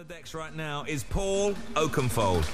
the decks right now is Paul Oakenfold.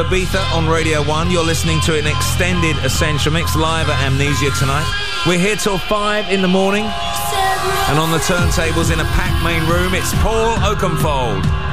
Ibiza on Radio 1. You're listening to an extended Essential Mix live at Amnesia tonight. We're here till 5 in the morning. And on the turntables in a packed main room, it's Paul Oakenfold.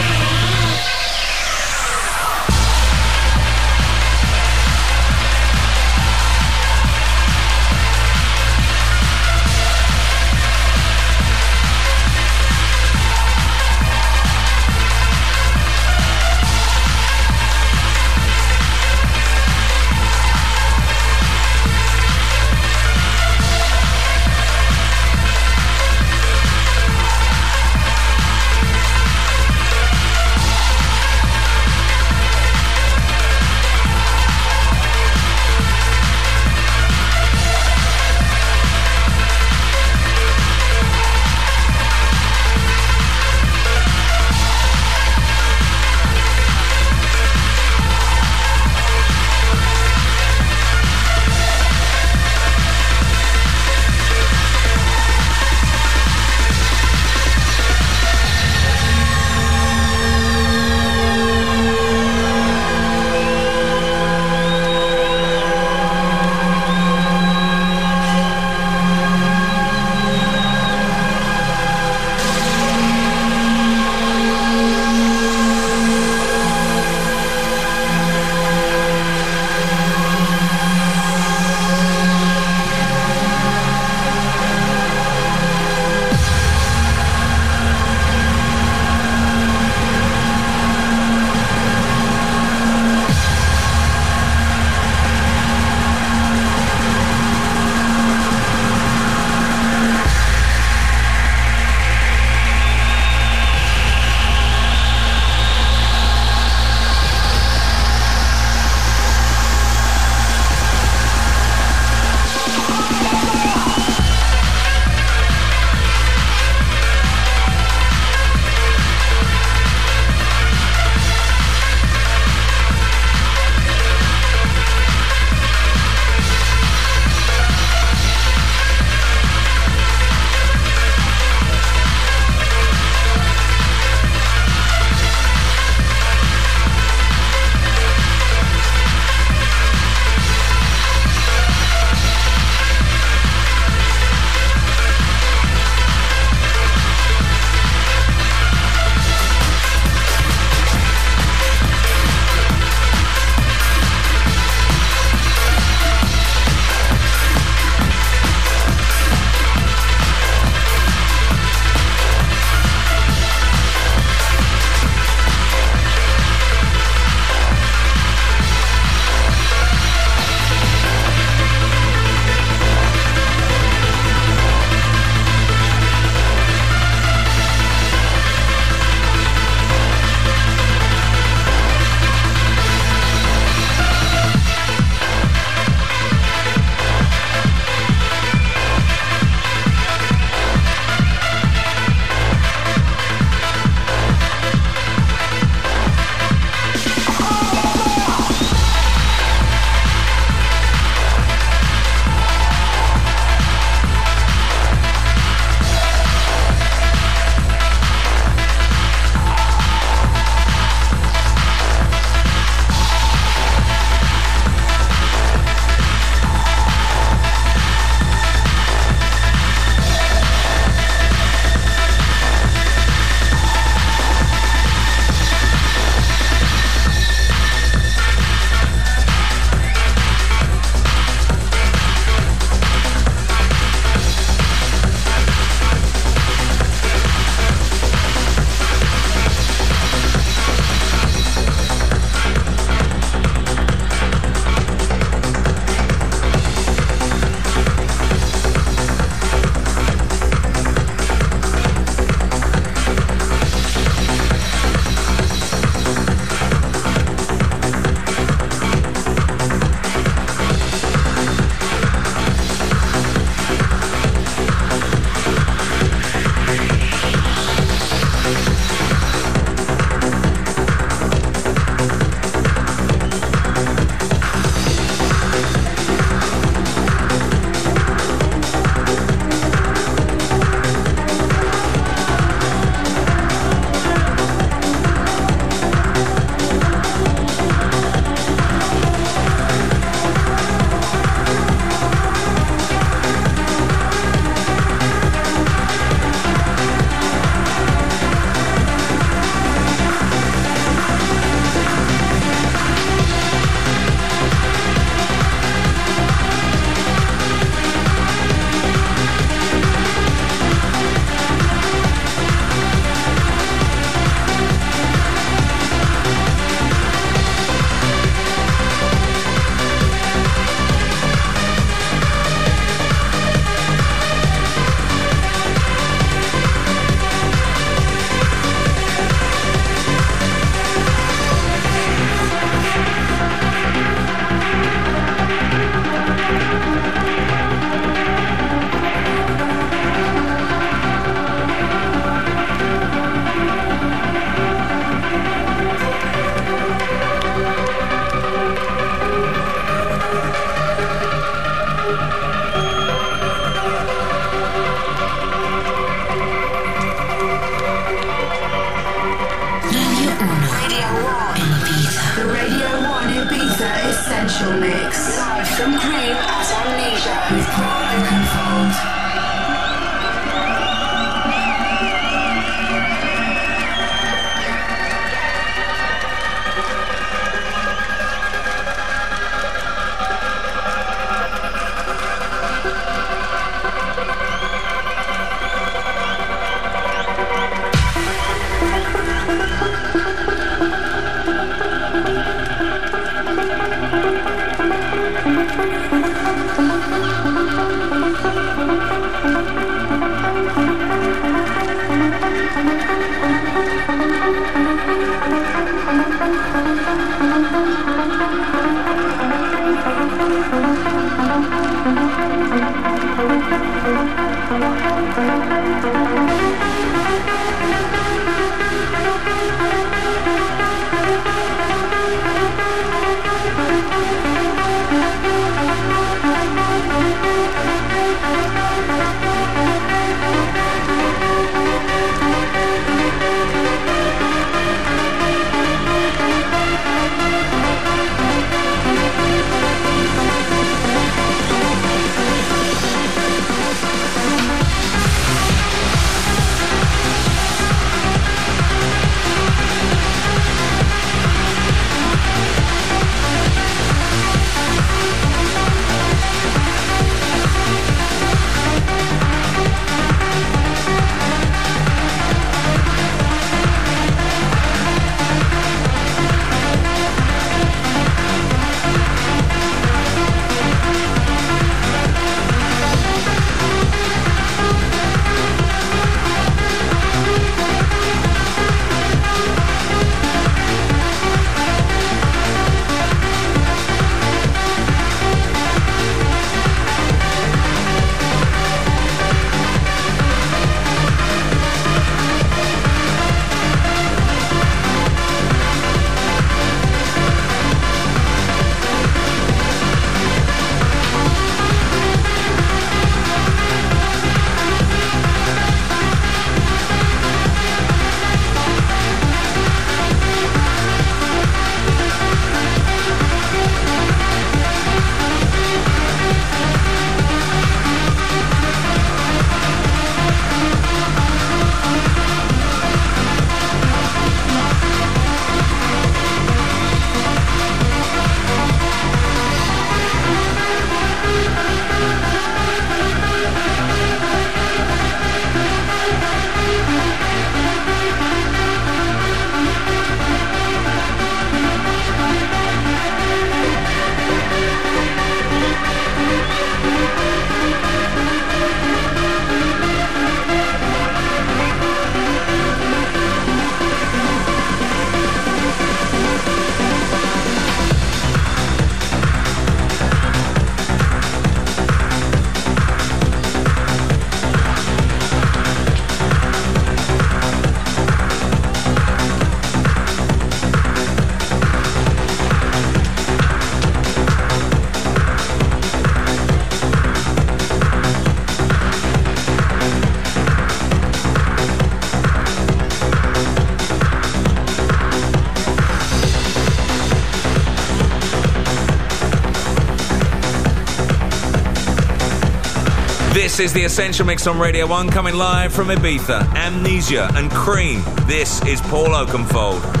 Is the Essential Mix on Radio 1 coming live from Ibiza, Amnesia and Cream. This is Paul Oakenfold.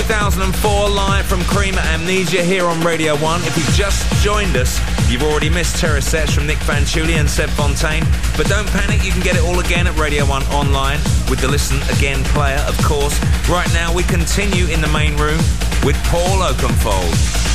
2004 live from Cream Amnesia here on Radio 1. If you've just joined us, you've already missed terror sets from Nick Fanciulli and Seb Fontaine. But don't panic, you can get it all again at Radio 1 online with the Listen Again player, of course. Right now, we continue in the main room with Paul Oakenfold.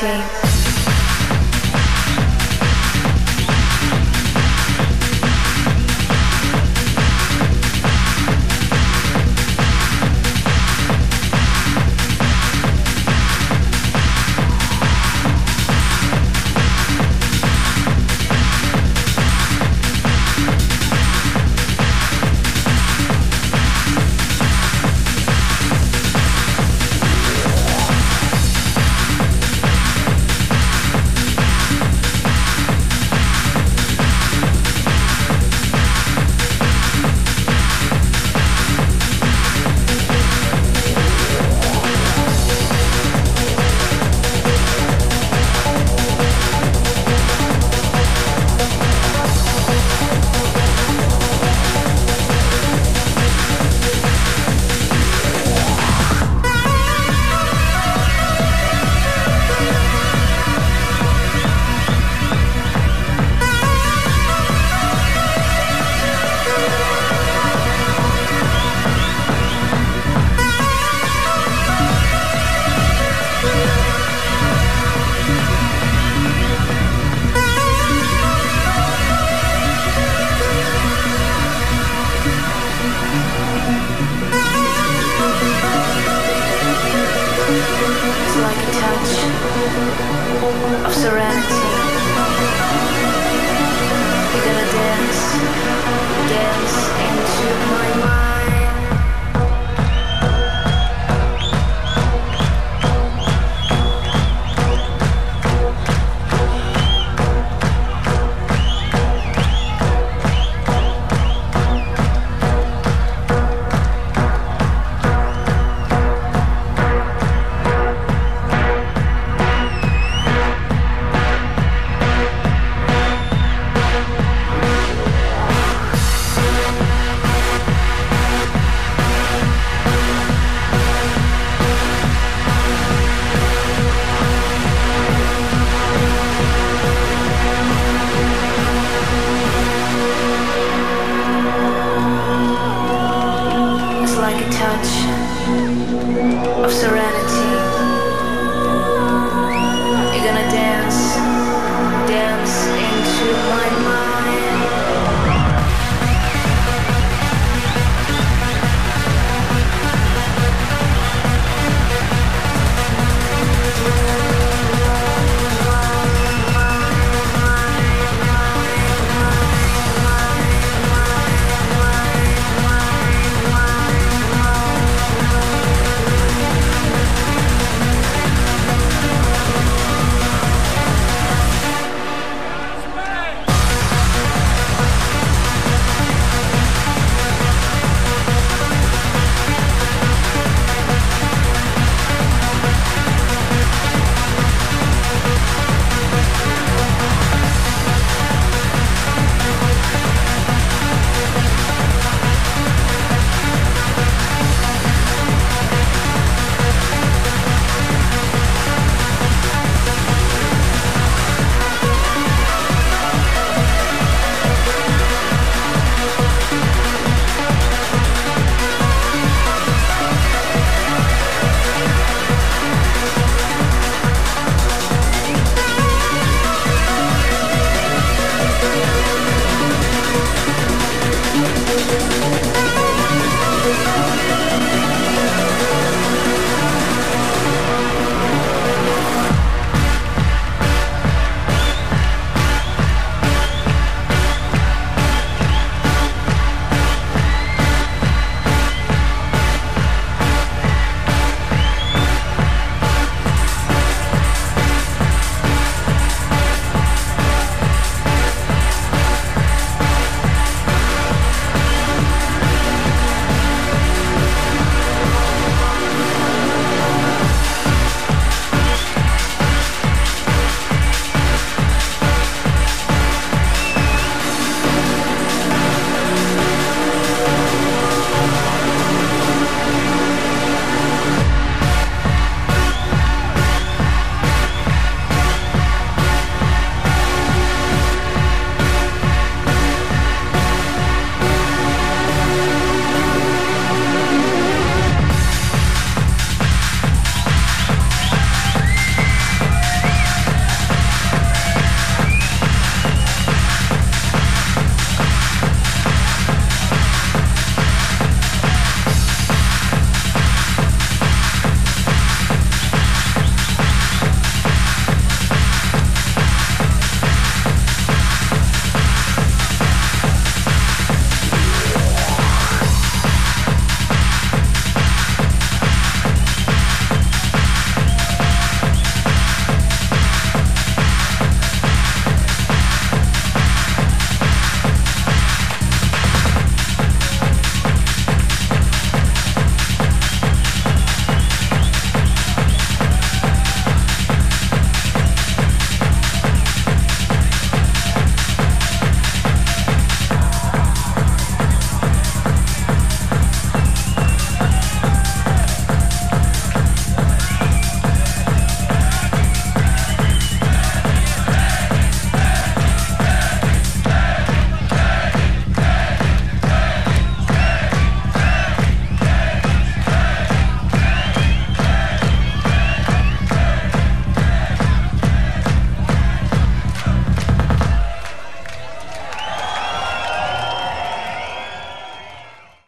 Serenity.